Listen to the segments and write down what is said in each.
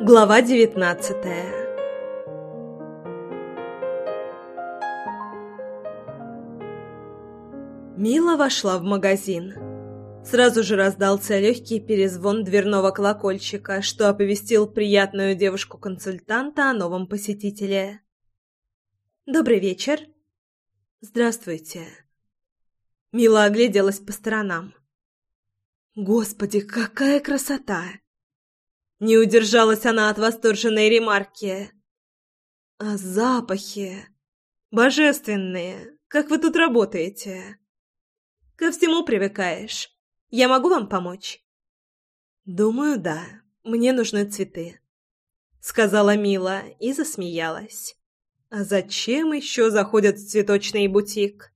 Глава девятнадцатая Мила вошла в магазин. Сразу же раздался легкий перезвон дверного колокольчика, что оповестил приятную девушку-консультанта о новом посетителе. «Добрый вечер!» «Здравствуйте!» Мила огляделась по сторонам. «Господи, какая красота!» Не удержалась она от восторженной ремарки. «А запахи? Божественные! Как вы тут работаете?» «Ко всему привыкаешь. Я могу вам помочь?» «Думаю, да. Мне нужны цветы», — сказала Мила и засмеялась. «А зачем еще заходят в цветочный бутик?»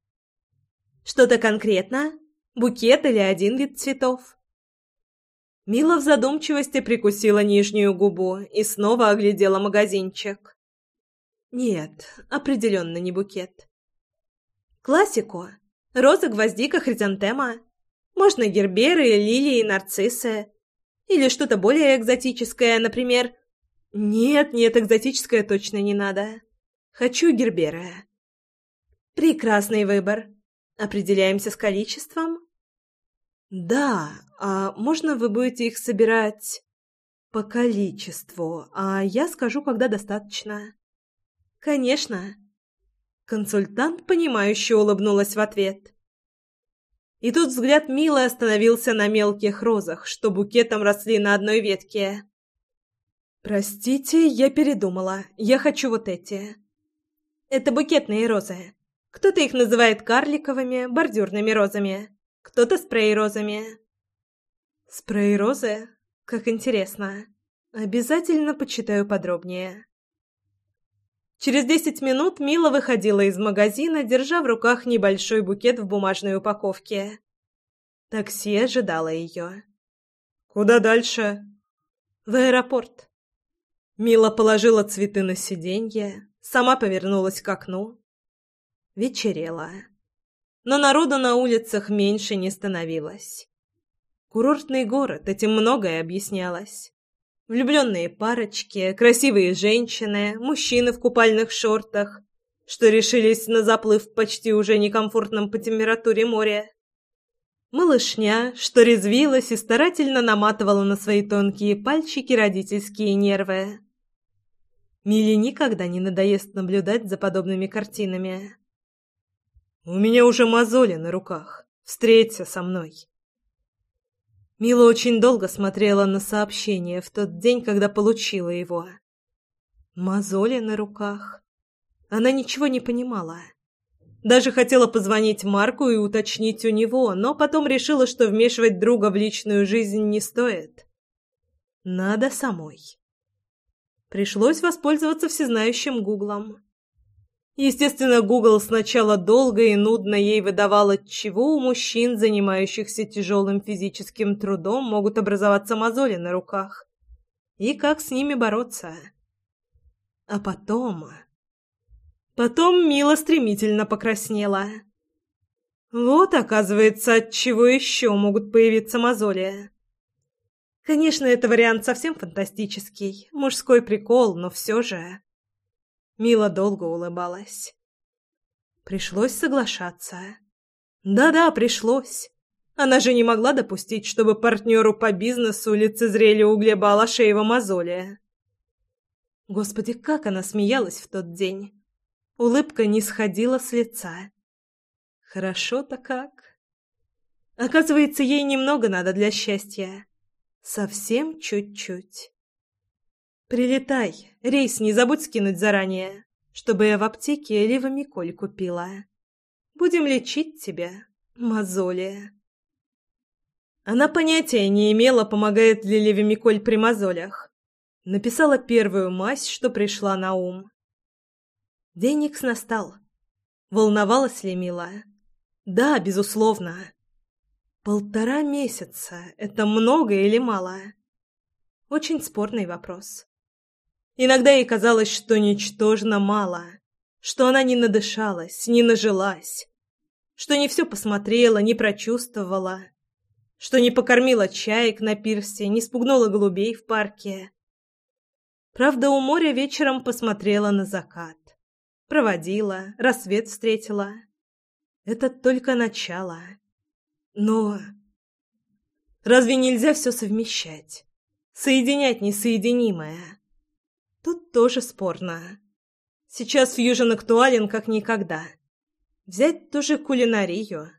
«Что-то конкретно? Букет или один вид цветов?» Мила в задумчивости прикусила нижнюю губу и снова оглядела магазинчик. Нет, определенно не букет. Классику. Роза, гвоздика, хризантема. Можно герберы, лилии, нарциссы. Или что-то более экзотическое, например... Нет, нет, экзотическое точно не надо. Хочу герберы. Прекрасный выбор. Определяемся с количеством? Да, а можно вы будете их собирать по количеству, а я скажу, когда достаточно. Конечно. Консультант, понимающе улыбнулась в ответ. И тут взгляд Милы остановился на мелких розах, что букетом росли на одной ветке. «Простите, я передумала. Я хочу вот эти». «Это букетные розы. Кто-то их называет карликовыми, бордюрными розами, кто-то спрей-розами». Спрей-розы? Как интересно. Обязательно почитаю подробнее. Через десять минут Мила выходила из магазина, держа в руках небольшой букет в бумажной упаковке. Такси ожидало ее. «Куда дальше?» «В аэропорт». Мила положила цветы на сиденье, сама повернулась к окну. Вечерело. Но народу на улицах меньше не становилось. Курортный город, этим многое объяснялось. Влюбленные парочки, красивые женщины, мужчины в купальных шортах, что решились на заплыв почти уже некомфортном по температуре море. Малышня, что резвилась и старательно наматывала на свои тонкие пальчики родительские нервы. Миле никогда не надоест наблюдать за подобными картинами. «У меня уже мозоли на руках. Встреться со мной», Мила очень долго смотрела на сообщение в тот день, когда получила его. Мозоли на руках. Она ничего не понимала. Даже хотела позвонить Марку и уточнить у него, но потом решила, что вмешивать друга в личную жизнь не стоит. Надо самой. Пришлось воспользоваться всезнающим Гуглом. Естественно, Google сначала долго и нудно ей выдавал, от чего у мужчин, занимающихся тяжелым физическим трудом, могут образоваться мозоли на руках. И как с ними бороться. А потом... Потом Мила стремительно покраснела. Вот, оказывается, от чего еще могут появиться мозоли. Конечно, это вариант совсем фантастический, мужской прикол, но все же... Мила долго улыбалась. Пришлось соглашаться. Да-да, пришлось. Она же не могла допустить, чтобы партнеру по бизнесу лицезрели у Глеба Алашеева мозоли. Господи, как она смеялась в тот день. Улыбка не сходила с лица. Хорошо-то как. Оказывается, ей немного надо для счастья. Совсем чуть-чуть. «Прилетай, рейс не забудь скинуть заранее, чтобы я в аптеке левомиколь купила. Будем лечить тебя, мозоли». Она понятия не имела, помогает ли левомиколь при мозолях. Написала первую мазь, что пришла на ум. Деникс настал. Волновалась ли Мила? Да, безусловно. Полтора месяца — это много или мало? Очень спорный вопрос. Иногда ей казалось, что ничтожно мало, что она не надышалась, не нажилась, что не все посмотрела, не прочувствовала, что не покормила чаек на пирсе, не спугнула голубей в парке. Правда, у моря вечером посмотрела на закат. Проводила, рассвет встретила. Это только начало. Но... Разве нельзя все совмещать? Соединять несоединимое? Тут тоже спорно. Сейчас фьюжн актуален как никогда. Взять ту же кулинарию.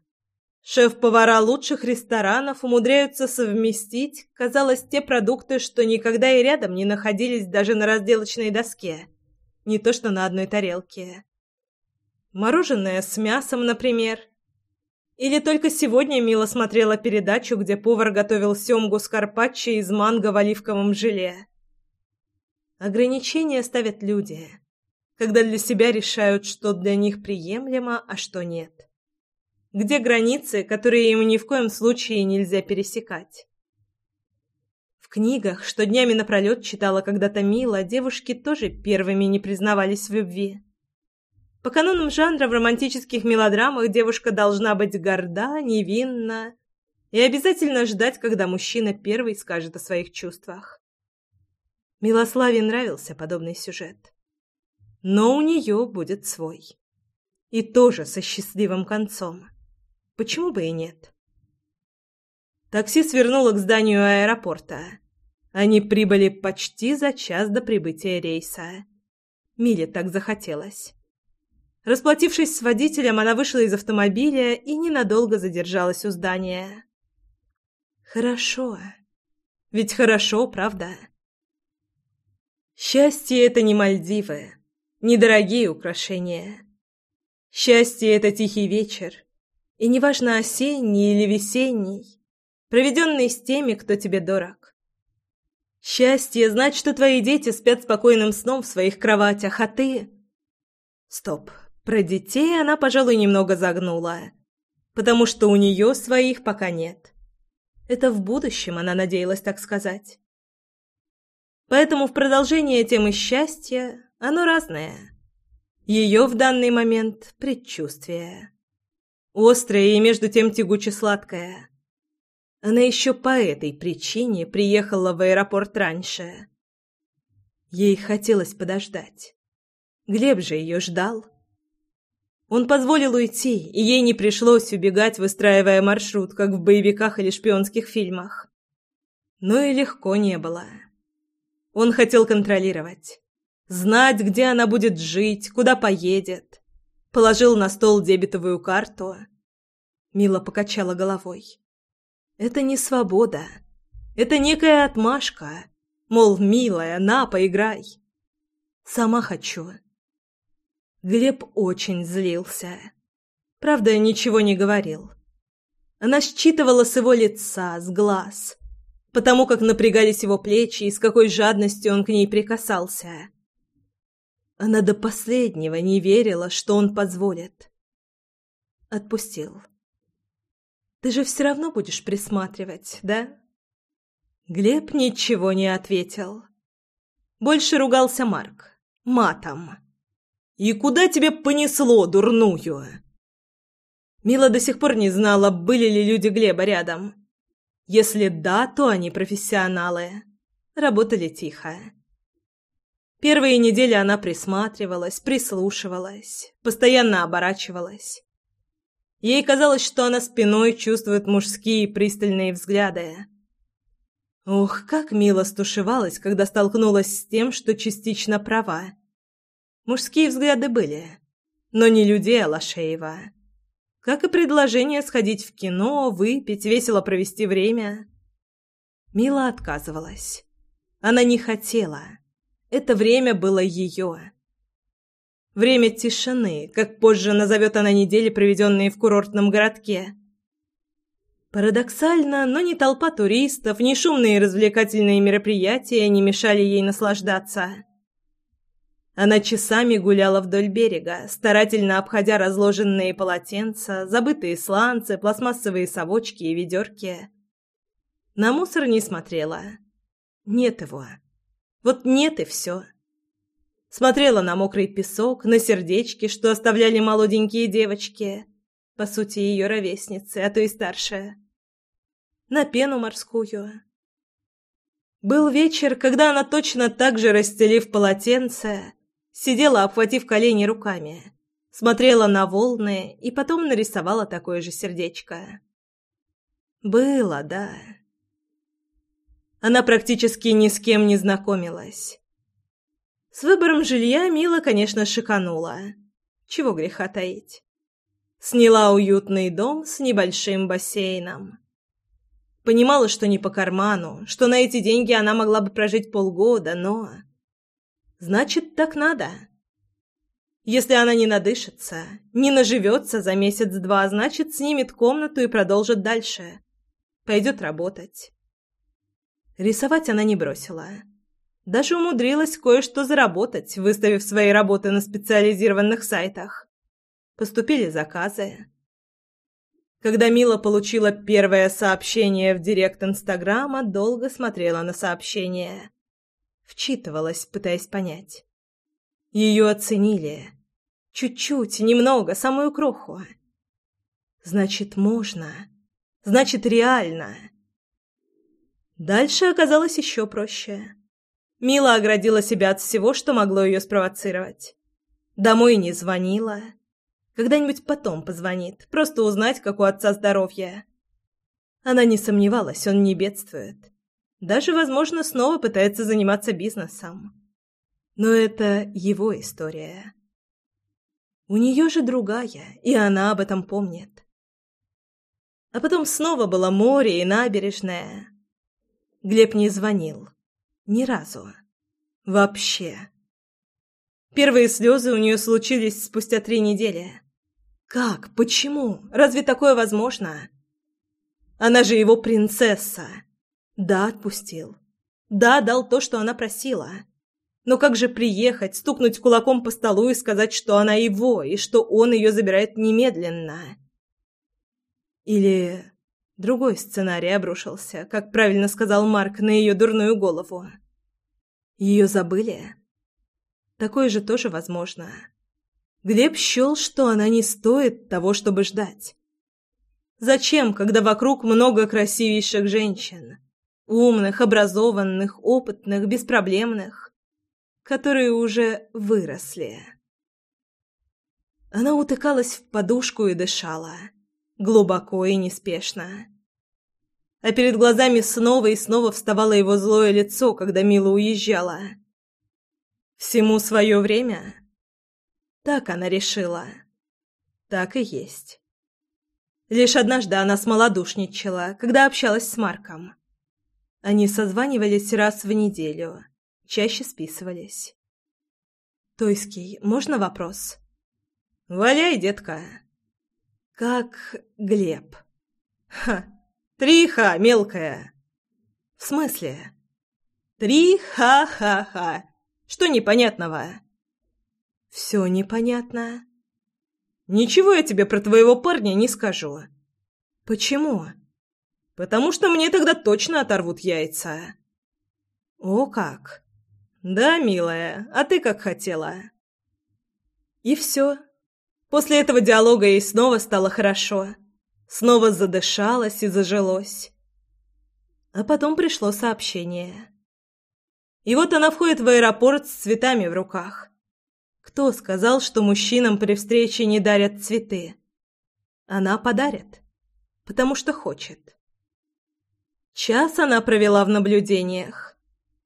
Шеф-повара лучших ресторанов умудряются совместить, казалось, те продукты, что никогда и рядом не находились даже на разделочной доске, не то что на одной тарелке. Мороженое с мясом, например. Или только сегодня Мила смотрела передачу, где повар готовил семгу с карпаччо из манго в оливковом желе. Ограничения ставят люди, когда для себя решают, что для них приемлемо, а что нет. Где границы, которые им ни в коем случае нельзя пересекать? В книгах, что днями напролет читала когда-то Мила, девушки тоже первыми не признавались в любви. По канонам жанра в романтических мелодрамах девушка должна быть горда, невинна и обязательно ждать, когда мужчина первый скажет о своих чувствах. Милославе нравился подобный сюжет. Но у нее будет свой. И тоже со счастливым концом. Почему бы и нет? Такси свернуло к зданию аэропорта. Они прибыли почти за час до прибытия рейса. Миле так захотелось. Расплатившись с водителем, она вышла из автомобиля и ненадолго задержалась у здания. Хорошо. Ведь хорошо, правда? Счастье — это не Мальдивы, недорогие украшения. Счастье — это тихий вечер, и неважно, осенний или весенний, проведенный с теми, кто тебе дорог. Счастье знать, что твои дети спят спокойным сном в своих кроватях, а ты... Стоп. Про детей она, пожалуй, немного загнула, потому что у нее своих пока нет. Это в будущем она надеялась так сказать. Поэтому в продолжение темы счастья оно разное. Ее в данный момент предчувствие. Острое и между тем тягуче-сладкое. Она еще по этой причине приехала в аэропорт раньше. Ей хотелось подождать. Глеб же ее ждал. Он позволил уйти, и ей не пришлось убегать, выстраивая маршрут, как в боевиках или шпионских фильмах. Но и легко не было. Он хотел контролировать. Знать, где она будет жить, куда поедет. Положил на стол дебетовую карту. Мила покачала головой. Это не свобода. Это некая отмашка. Мол, милая, на, поиграй. Сама хочу. Глеб очень злился. Правда, ничего не говорил. Она считывала с его лица, с глаз, потому как напрягались его плечи и с какой жадностью он к ней прикасался. Она до последнего не верила, что он позволит. Отпустил. «Ты же все равно будешь присматривать, да?» Глеб ничего не ответил. Больше ругался Марк. Матом. «И куда тебе понесло, дурную?» Мила до сих пор не знала, были ли люди Глеба рядом. Если да, то они профессионалы. Работали тихо. Первые недели она присматривалась, прислушивалась, постоянно оборачивалась. Ей казалось, что она спиной чувствует мужские пристальные взгляды. Ох, как мило стушевалась, когда столкнулась с тем, что частично права. Мужские взгляды были, но не людей Алашеева. Как и предложение сходить в кино, выпить, весело провести время. Мила отказывалась. Она не хотела. Это время было ее. Время тишины, как позже назовет она недели, проведенные в курортном городке. Парадоксально, но ни толпа туристов, ни шумные развлекательные мероприятия не мешали ей наслаждаться. Она часами гуляла вдоль берега, старательно обходя разложенные полотенца, забытые сланцы, пластмассовые совочки и ведерки. На мусор не смотрела. Нет его. Вот нет и все. Смотрела на мокрый песок, на сердечки, что оставляли молоденькие девочки, по сути, ее ровесницы, а то и старшая. На пену морскую. Был вечер, когда она точно так же, расстелив полотенце, сидела, обхватив колени руками, смотрела на волны и потом нарисовала такое же сердечко. Было, да. Она практически ни с кем не знакомилась. С выбором жилья Мила, конечно, шиканула. Чего греха таить. Сняла уютный дом с небольшим бассейном. Понимала, что не по карману, что на эти деньги она могла бы прожить полгода, но... Значит, так надо. Если она не надышится, не наживется за месяц-два, значит, снимет комнату и продолжит дальше. Пойдет работать. Рисовать она не бросила. Даже умудрилась кое-что заработать, выставив свои работы на специализированных сайтах. Поступили заказы. Когда Мила получила первое сообщение в директ Инстаграма, долго смотрела на сообщение. Вчитывалась, пытаясь понять. Ее оценили. Чуть-чуть, немного, самую кроху. Значит, можно. Значит, реально. Дальше оказалось еще проще. Мила оградила себя от всего, что могло ее спровоцировать. Домой не звонила. Когда-нибудь потом позвонит, просто узнать, как у отца здоровье. Она не сомневалась, он не бедствует. Даже, возможно, снова пытается заниматься бизнесом. Но это его история. У нее же другая, и она об этом помнит. А потом снова было море и набережная. Глеб не звонил. Ни разу. Вообще. Первые слезы у нее случились спустя три недели. Как? Почему? Разве такое возможно? Она же его принцесса. Да, отпустил. Да, дал то, что она просила. Но как же приехать, стукнуть кулаком по столу и сказать, что она его, и что он ее забирает немедленно? Или Другой сценарий обрушился, как правильно сказал Марк, на ее дурную голову. Ее забыли? Такое же тоже возможно. Глеб счел, что она не стоит того, чтобы ждать. Зачем, когда вокруг много красивейших женщин? Умных, образованных, опытных, беспроблемных, которые уже выросли. Она утыкалась в подушку и дышала глубоко и неспешно. А перед глазами снова и снова вставало его злое лицо, когда Мила уезжала. Всему свое время? Так она решила. Так и есть. Лишь однажды она смолодушничала, когда общалась с Марком. Они созванивались раз в неделю, чаще списывались. «Тойский, можно вопрос?» «Валяй, детка!» Как Глеб. Ха, триха, мелкая. В смысле? Три-ха-ха-ха. Что непонятного? Все непонятно. Ничего я тебе про твоего парня не скажу. Почему? Потому что мне тогда точно оторвут яйца. О как! Да, милая, а ты как хотела. И все. После этого диалога ей снова стало хорошо. Снова задышалось и зажилось. А потом пришло сообщение. И вот она входит в аэропорт с цветами в руках. Кто сказал, что мужчинам при встрече не дарят цветы? Она подарит, потому что хочет. Час она провела в наблюдениях.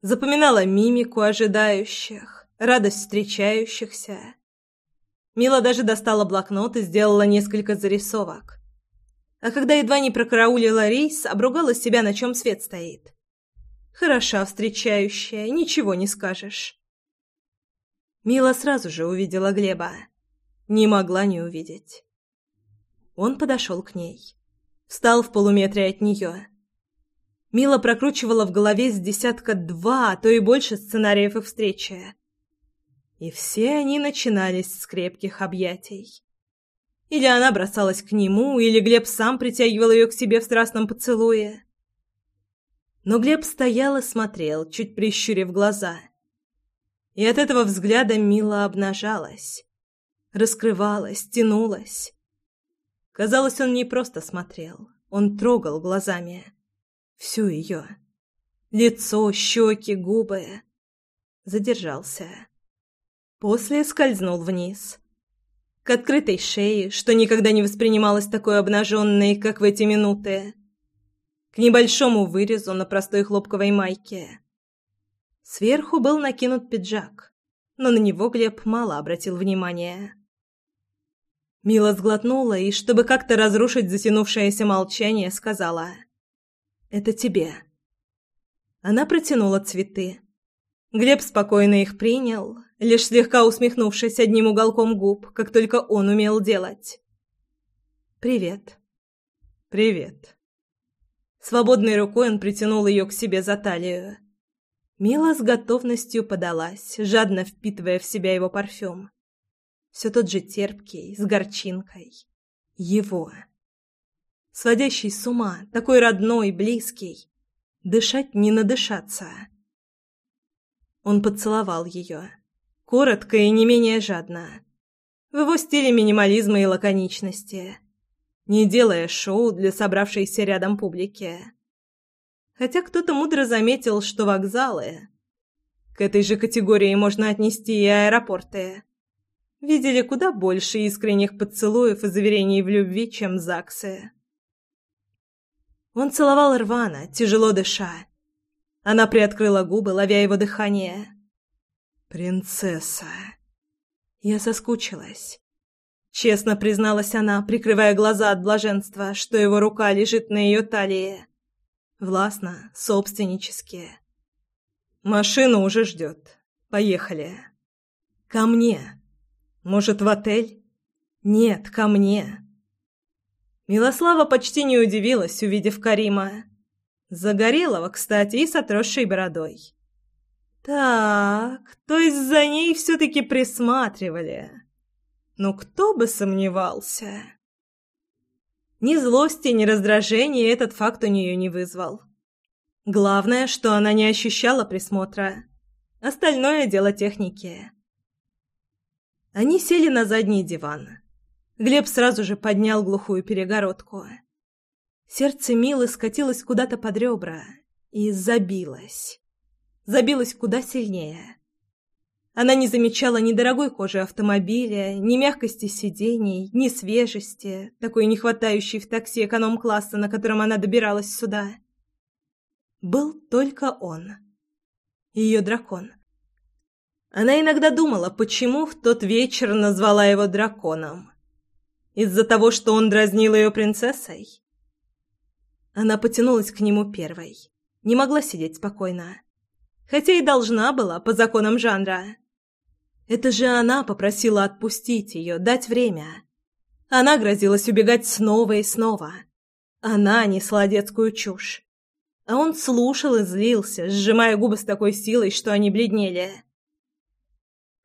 Запоминала мимику ожидающих, радость встречающихся. Мила даже достала блокнот и сделала несколько зарисовок. А когда едва не прокараулила рейс, обругала себя, на чем свет стоит. Хороша встречающая, ничего не скажешь. Мила сразу же увидела Глеба. Не могла не увидеть. Он подошел к ней. Встал в полуметре от нее. Мила прокручивала в голове с десятка два, а то и больше сценариев их встречи. И все они начинались с крепких объятий. Или она бросалась к нему, или Глеб сам притягивал ее к себе в страстном поцелуе. Но Глеб стоял и смотрел, чуть прищурив глаза. И от этого взгляда Мила обнажалась, раскрывалась, тянулась. Казалось, он не просто смотрел, он трогал глазами всю ее. Лицо, щеки, губы. Задержался. После скользнул вниз. К открытой шее, что никогда не воспринималось такой обнаженной, как в эти минуты. К небольшому вырезу на простой хлопковой майке. Сверху был накинут пиджак, но на него Глеб мало обратил внимания. Мила сглотнула и, чтобы как-то разрушить затянувшееся молчание, сказала «Это тебе». Она протянула цветы. Глеб спокойно их принял, лишь слегка усмехнувшись одним уголком губ, как только он умел делать. «Привет». «Привет». Свободной рукой он притянул ее к себе за талию. Мила с готовностью подалась, жадно впитывая в себя его парфюм. Все тот же терпкий, с горчинкой. Его. Сводящий с ума, такой родной, близкий. Дышать не надышаться. Он поцеловал ее. Коротко и не менее жадно. В его стиле минимализма и лаконичности. Не делая шоу для собравшейся рядом публики. Хотя кто-то мудро заметил, что вокзалы... К этой же категории можно отнести и аэропорты. Видели куда больше искренних поцелуев и заверений в любви, чем ЗАГСы. Он целовал рвано, тяжело дыша. Она приоткрыла губы, ловя его дыхание. «Принцесса!» Я соскучилась. Честно призналась она, прикрывая глаза от блаженства, что его рука лежит на ее талии. Властно, собственнически. «Машина уже ждет. Поехали. Ко мне. Может, в отель? Нет, ко мне». Милослава почти не удивилась, увидев Карима. Загорелого, кстати, и с отросшей бородой. Так, то есть за ней все-таки присматривали. Ну, кто бы сомневался. Ни злости, ни раздражения этот факт у нее не вызвал. Главное, что она не ощущала присмотра. Остальное дело техники. Они сели на задний диван. Глеб сразу же поднял глухую перегородку. Сердце Милы скатилось куда-то под ребра и забилось. Забилось куда сильнее. Она не замечала ни дорогой кожи автомобиля, ни мягкости сидений, ни свежести, такой не хватающей в такси эконом-класса, на котором она добиралась сюда. Был только он. Ее дракон. Она иногда думала, почему в тот вечер назвала его драконом. Из-за того, что он дразнил ее принцессой? Она потянулась к нему первой. Не могла сидеть спокойно. Хотя и должна была по законам жанра. Это же она попросила отпустить ее, дать время. Она грозилась убегать снова и снова. Она несла детскую чушь. А он слушал и злился, сжимая губы с такой силой, что они бледнели.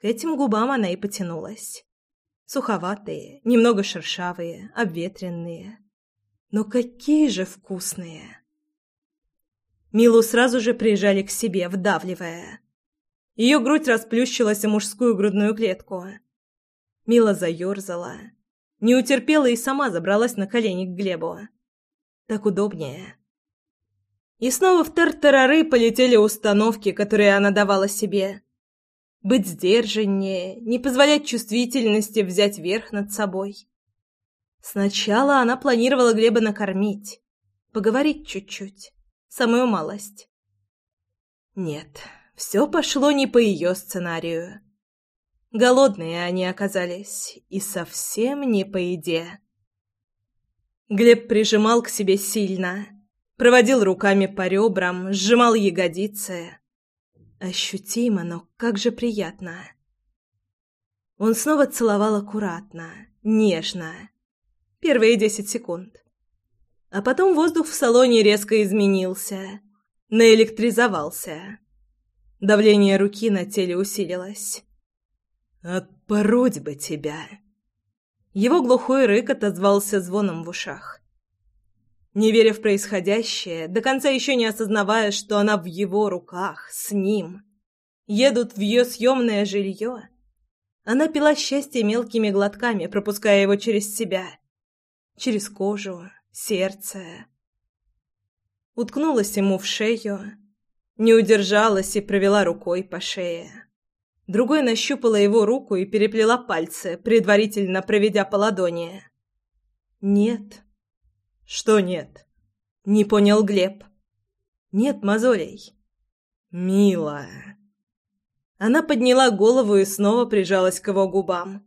К этим губам она и потянулась. Суховатые, немного шершавые, обветренные. Но какие же вкусные! Милу сразу же прижали к себе, вдавливая. Ее грудь расплющилась о мужскую грудную клетку. Мила заерзала. Не утерпела и сама забралась на колени к Глебу. Так удобнее. И снова в тартарары полетели установки, которые она давала себе быть сдержаннее, не позволять чувствительности взять верх над собой. Сначала она планировала Глеба накормить, поговорить чуть-чуть, самую малость. Нет, все пошло не по ее сценарию. Голодные они оказались, и совсем не по еде. Глеб прижимал к себе сильно, проводил руками по ребрам, сжимал ягодицы, Ощутимо, но как же приятно. Он снова целовал аккуратно, нежно. Первые десять секунд. А потом воздух в салоне резко изменился, наэлектризовался. Давление руки на теле усилилось. «Отпороть бы тебя!» Его глухой рык отозвался звоном в ушах. Не веря в происходящее, до конца еще не осознавая, что она в его руках, с ним. Едут в ее съемное жилье. Она пила счастье мелкими глотками, пропуская его через себя. Через кожу, сердце. Уткнулась ему в шею. Не удержалась и провела рукой по шее. Другой нащупала его руку и переплела пальцы, предварительно проведя по ладони. «Нет». «Что нет?» — не понял Глеб. «Нет мозолей». «Милая». Она подняла голову и снова прижалась к его губам.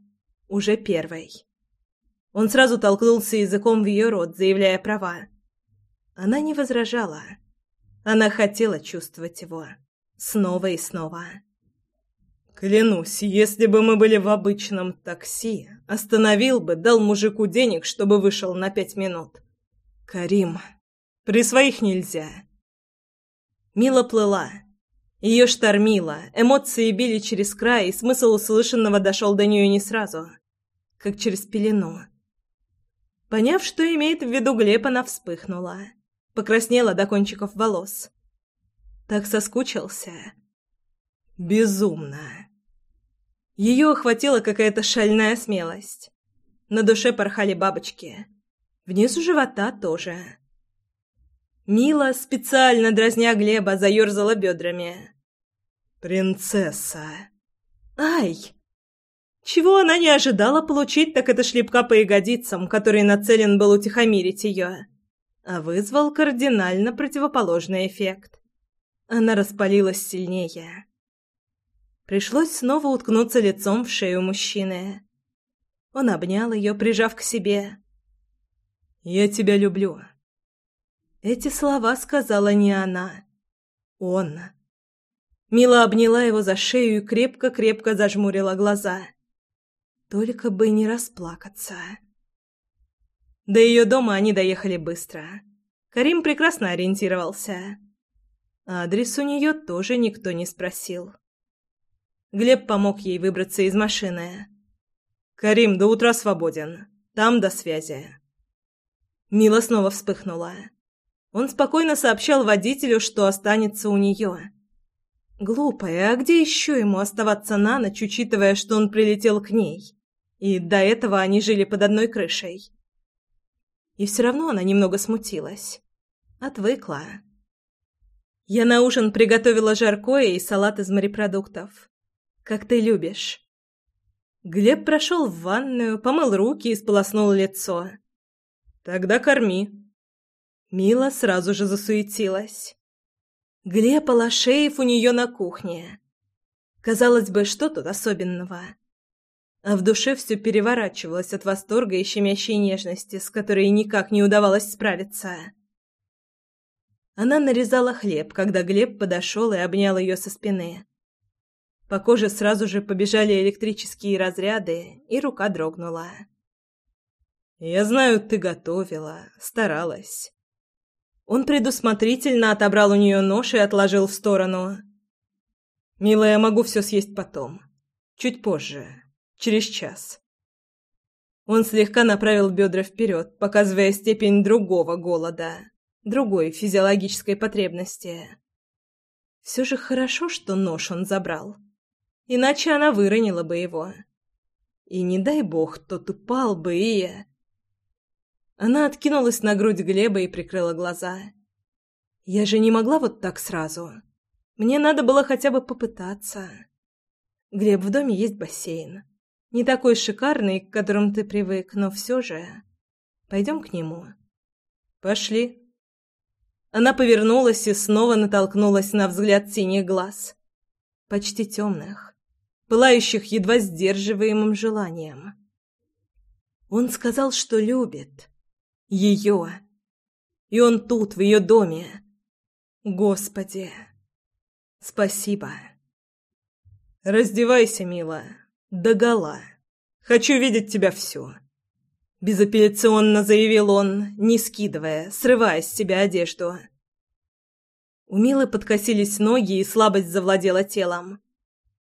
Уже первой. Он сразу толкнулся языком в ее рот, заявляя права. Она не возражала. Она хотела чувствовать его. Снова и снова. «Клянусь, если бы мы были в обычном такси, остановил бы, дал мужику денег, чтобы вышел на пять минут. Карим, при своих нельзя». Мила плыла. Ее штормило, эмоции били через край, и смысл услышанного дошел до нее не сразу, как через пелену. Поняв, что имеет в виду Глеб, она вспыхнула, покраснела до кончиков волос. Так соскучился. Безумно. Ее охватила какая-то шальная смелость. На душе порхали бабочки. Внизу живота тоже. Мила, специально дразня Глеба, заерзала бедрами. «Принцесса!» «Ай!» Чего она не ожидала получить, так это шлепка по ягодицам, который нацелен был утихомирить ее, а вызвал кардинально противоположный эффект. Она распалилась сильнее. Пришлось снова уткнуться лицом в шею мужчины. Он обнял ее, прижав к себе. «Я тебя люблю». Эти слова сказала не она. Он. Мила обняла его за шею и крепко-крепко зажмурила глаза. Только бы не расплакаться. До ее дома они доехали быстро. Карим прекрасно ориентировался. Адрес у нее тоже никто не спросил. Глеб помог ей выбраться из машины. «Карим, до утра свободен. Там до связи». Мила снова вспыхнула. Он спокойно сообщал водителю, что останется у нее. Глупая, а где еще ему оставаться на ночь, учитывая, что он прилетел к ней? И до этого они жили под одной крышей. И все равно она немного смутилась. Отвыкла. Я на ужин приготовила жаркое и салат из морепродуктов как ты любишь». Глеб прошел в ванную, помыл руки и сполоснул лицо. «Тогда корми». Мила сразу же засуетилась. Глеб Алашеев у нее на кухне. Казалось бы, что тут особенного? А в душе все переворачивалось от восторга и щемящей нежности, с которой никак не удавалось справиться. Она нарезала хлеб, когда Глеб подошел и обнял ее со спины. По коже сразу же побежали электрические разряды, и рука дрогнула. «Я знаю, ты готовила, старалась». Он предусмотрительно отобрал у нее нож и отложил в сторону. «Милая, могу все съесть потом. Чуть позже. Через час». Он слегка направил бедра вперед, показывая степень другого голода, другой физиологической потребности. Все же хорошо, что нож он забрал иначе она выронила бы его. И не дай бог, тот упал бы и... Она откинулась на грудь Глеба и прикрыла глаза. Я же не могла вот так сразу. Мне надо было хотя бы попытаться. Глеб, в доме есть бассейн. Не такой шикарный, к которому ты привык, но все же... Пойдем к нему. Пошли. Она повернулась и снова натолкнулась на взгляд синих глаз. Почти темных пылающих едва сдерживаемым желанием. Он сказал, что любит ее. И он тут, в ее доме. Господи, спасибо. Раздевайся, милая, догола. Хочу видеть тебя всю. Безапелляционно заявил он, не скидывая, срывая с себя одежду. У Милы подкосились ноги, и слабость завладела телом.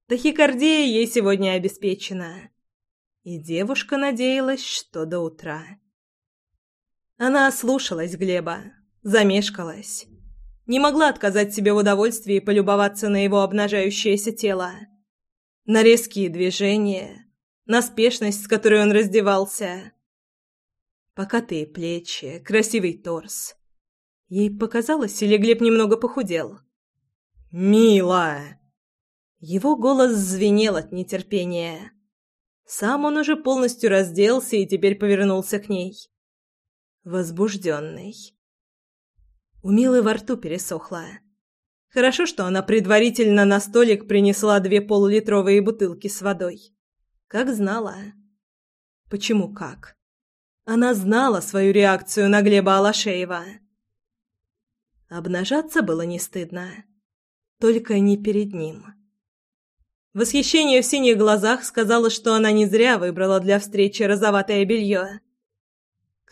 Тахикардия ей сегодня обеспечена. И девушка надеялась, что до утра. Она ослушалась Глеба, замешкалась. Не могла отказать себе в удовольствии полюбоваться на его обнажающееся тело. На резкие движения, на спешность, с которой он раздевался. Покатые плечи, красивый торс. Ей показалось, или Глеб немного похудел. «Мила!» Его голос звенел от нетерпения. Сам он уже полностью разделся и теперь повернулся к ней. Возбужденный. У Милы во рту пересохло. Хорошо, что она предварительно на столик принесла две полулитровые бутылки с водой. Как знала. Почему как? Она знала свою реакцию на Глеба Алашеева. Обнажаться было не стыдно. Только не перед ним. Восхищение в синих глазах сказала, что она не зря выбрала для встречи розоватое белье.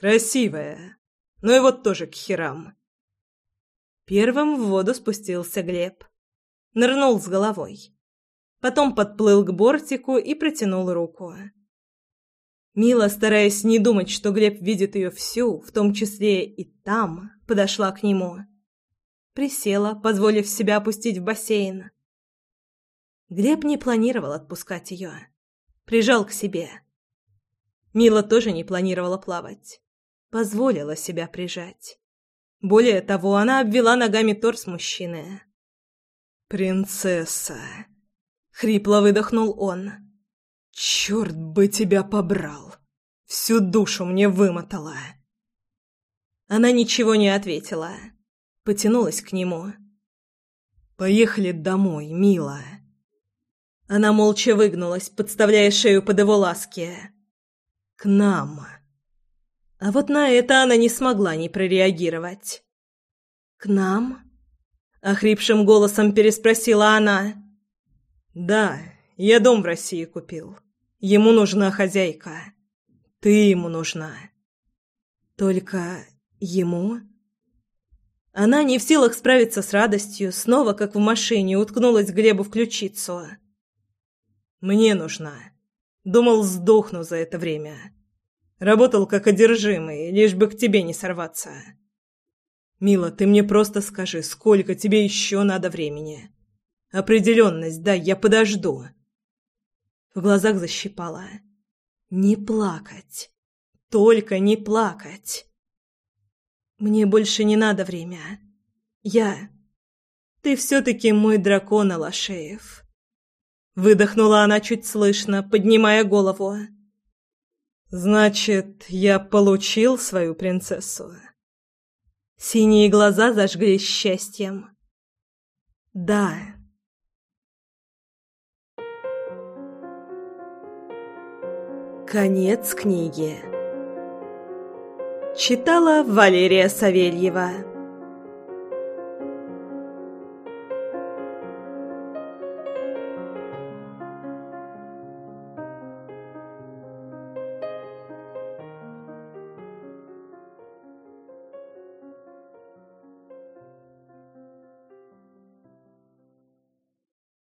«Красивое. Ну и вот тоже к херам». Первым в воду спустился Глеб. Нырнул с головой. Потом подплыл к бортику и протянул руку. Мила, стараясь не думать, что Глеб видит ее всю, в том числе и там, подошла к нему. Присела, позволив себя опустить в бассейн. Глеб не планировал отпускать ее. Прижал к себе. Мила тоже не планировала плавать. Позволила себя прижать. Более того, она обвела ногами торс мужчины. «Принцесса!» — хрипло выдохнул он. «Черт бы тебя побрал! Всю душу мне вымотала!» Она ничего не ответила. Потянулась к нему. «Поехали домой, мила!» Она молча выгнулась, подставляя шею под его ласки. «К нам!» А вот на это она не смогла не прореагировать. «К нам?» — охрипшим голосом переспросила она. «Да, я дом в России купил. Ему нужна хозяйка. Ты ему нужна». «Только ему?» Она не в силах справиться с радостью, снова, как в машине, уткнулась Глебу в ключицу. «Мне нужна. Думал, сдохну за это время. Работал как одержимый, лишь бы к тебе не сорваться. Мила, ты мне просто скажи, сколько тебе еще надо времени? Определенность, да, я подожду. В глазах защипала. Не плакать. Только не плакать. Мне больше не надо время. Я... Ты все-таки мой дракон, Алашеев. Выдохнула она чуть слышно, поднимая голову. Значит, я получил свою принцессу. Синие глаза зажглись счастьем. Да. Конец книги. Читала Валерия Савельева.